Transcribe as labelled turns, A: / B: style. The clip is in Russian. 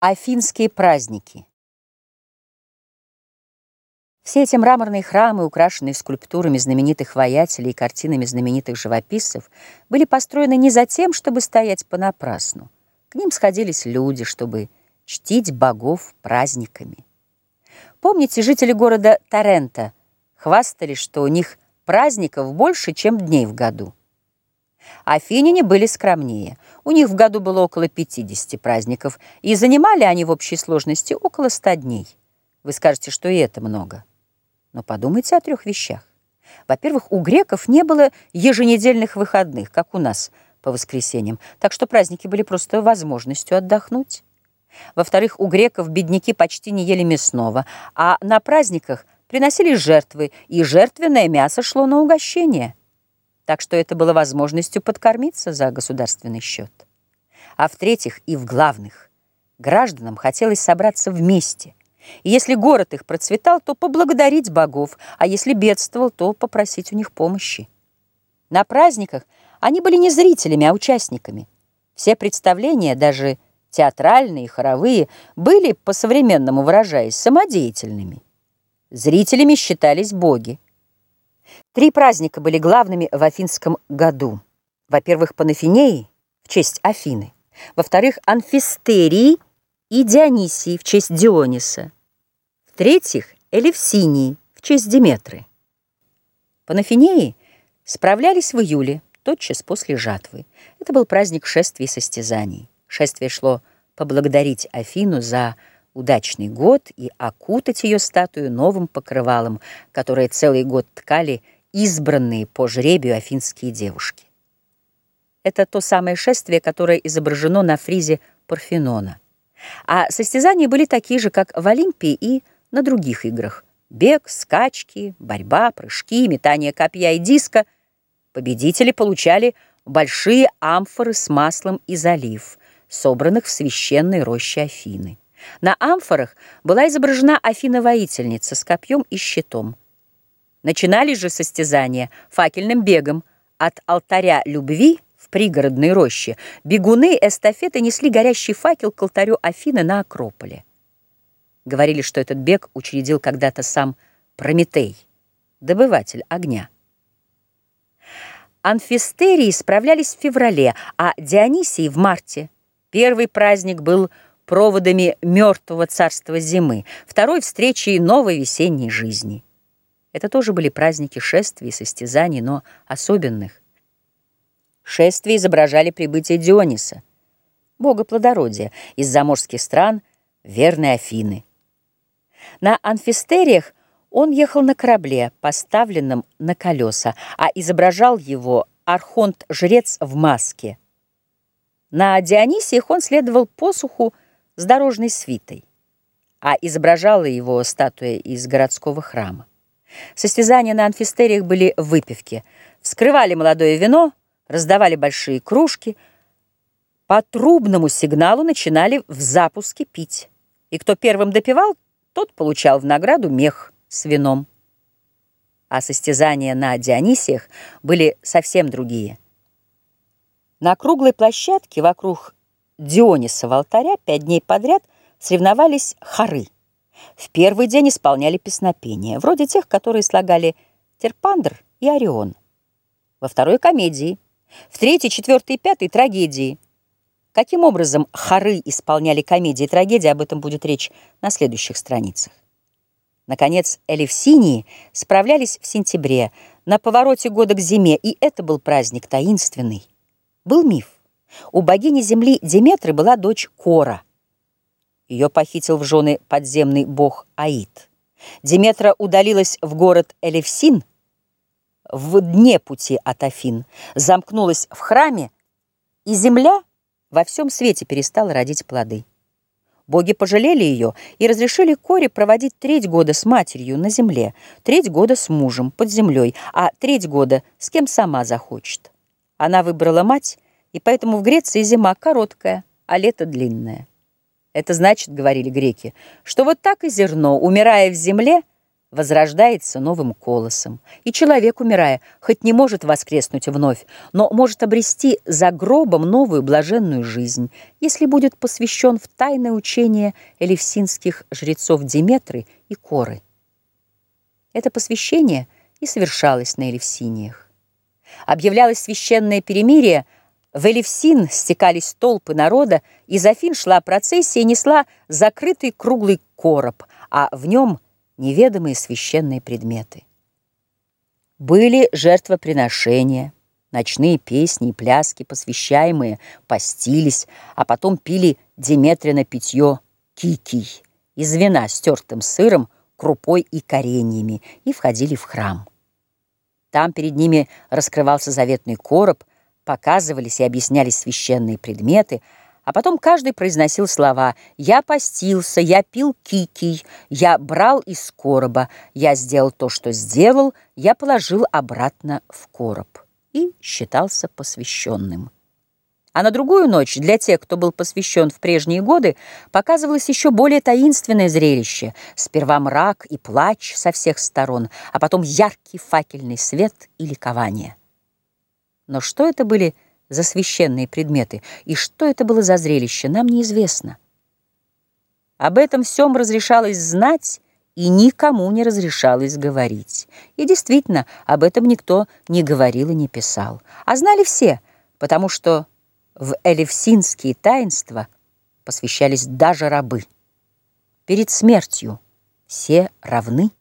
A: Афинские праздники Все эти мраморные храмы, украшенные скульптурами знаменитых воятелей и картинами знаменитых живописцев, были построены не за тем, чтобы стоять понапрасну. К ним сходились люди, чтобы чтить богов праздниками. Помните, жители города Тарента хвастались, что у них праздников больше, чем дней в году. Афиняне были скромнее. У них в году было около 50 праздников, и занимали они в общей сложности около 100 дней. Вы скажете, что и это много. Но подумайте о трех вещах. Во-первых, у греков не было еженедельных выходных, как у нас по воскресеньям, так что праздники были просто возможностью отдохнуть. Во-вторых, у греков бедняки почти не ели мясного, а на праздниках приносили жертвы, и жертвенное мясо шло на угощение так что это было возможностью подкормиться за государственный счет. А в-третьих и в главных, гражданам хотелось собраться вместе. И если город их процветал, то поблагодарить богов, а если бедствовал, то попросить у них помощи. На праздниках они были не зрителями, а участниками. Все представления, даже театральные и хоровые, были, по-современному выражаясь, самодеятельными. Зрителями считались боги. Три праздника были главными в Афинском году. Во-первых, Панафинеи в честь Афины. Во-вторых, Анфистерии и Дионисии в честь Диониса. В-третьих, Элевсинии в честь Диметры. Панафинеи справлялись в июле, тотчас после жатвы. Это был праздник шествий и состязаний. Шествие шло поблагодарить Афину за удачный год и окутать ее статую новым покрывалом, которое целый год ткали избранные по жребию афинские девушки. Это то самое шествие, которое изображено на фризе Парфенона. А состязания были такие же, как в Олимпии и на других играх. Бег, скачки, борьба, прыжки, метание копья и диска. Победители получали большие амфоры с маслом из олив, собранных в священной роще Афины. На амфорах была изображена Афина-воительница с копьем и щитом. Начинались же состязания факельным бегом. От алтаря любви в пригородной роще бегуны эстафеты несли горящий факел к алтарю Афины на Акрополе. Говорили, что этот бег учредил когда-то сам Прометей, добыватель огня. Анфистерии справлялись в феврале, а Дионисии — в марте. Первый праздник был – проводами мертвого царства зимы, второй встречей новой весенней жизни. Это тоже были праздники шествий и состязаний, но особенных. Шествия изображали прибытие Диониса, бога плодородия, из заморских стран верной Афины. На анфистериях он ехал на корабле, поставленном на колеса, а изображал его архонт-жрец в маске. На Дионисиях он следовал посуху с дорожной свитой, а изображала его статуя из городского храма. Состязания на анфистериях были выпивки. Вскрывали молодое вино, раздавали большие кружки. По трубному сигналу начинали в запуске пить. И кто первым допивал, тот получал в награду мех с вином. А состязания на Дионисиях были совсем другие. На круглой площадке вокруг Дионисова алтаря пять дней подряд соревновались хоры. В первый день исполняли песнопения, вроде тех, которые слагали Терпандр и Орион. Во второй — комедии. В третьей, четвертой и пятой — трагедии. Каким образом хоры исполняли комедии и трагедии, об этом будет речь на следующих страницах. Наконец, Элевсинии справлялись в сентябре, на повороте года к зиме, и это был праздник таинственный. Был миф. У богини земли Деметры была дочь Кора. Ее похитил в жены подземный бог Аид. Деметра удалилась в город Элевсин в дне пути от Афин, замкнулась в храме, и земля во всем свете перестала родить плоды. Боги пожалели ее и разрешили Коре проводить треть года с матерью на земле, треть года с мужем под землей, а треть года с кем сама захочет. Она выбрала мать и поэтому в Греции зима короткая, а лето длинное. Это значит, говорили греки, что вот так и зерно, умирая в земле, возрождается новым колосом, и человек, умирая, хоть не может воскреснуть вновь, но может обрести за гробом новую блаженную жизнь, если будет посвящен в тайное учение элевсинских жрецов Диметры и Коры. Это посвящение и совершалось на Элевсиниях. Объявлялось священное перемирие, в Элевсин стекались толпы народа, из Афин шла процессия и несла закрытый круглый короб, а в нем неведомые священные предметы. Были жертвоприношения, ночные песни и пляски, посвящаемые, постились, а потом пили Деметрина питье кикий из вина с тертым сыром, крупой и кореньями и входили в храм. Там перед ними раскрывался заветный короб, показывались и объяснялись священные предметы, а потом каждый произносил слова «Я постился, я пил кикий, я брал из короба, я сделал то, что сделал, я положил обратно в короб» и считался посвященным. А на другую ночь для тех, кто был посвящен в прежние годы, показывалось еще более таинственное зрелище. Сперва мрак и плач со всех сторон, а потом яркий факельный свет и ликование. Но что это были за священные предметы и что это было за зрелище, нам неизвестно. Об этом всем разрешалось знать, и никому не разрешалось говорить. И действительно, об этом никто не говорил и не писал. А знали все, потому что в элевсинские таинства посвящались даже рабы. Перед смертью все равны.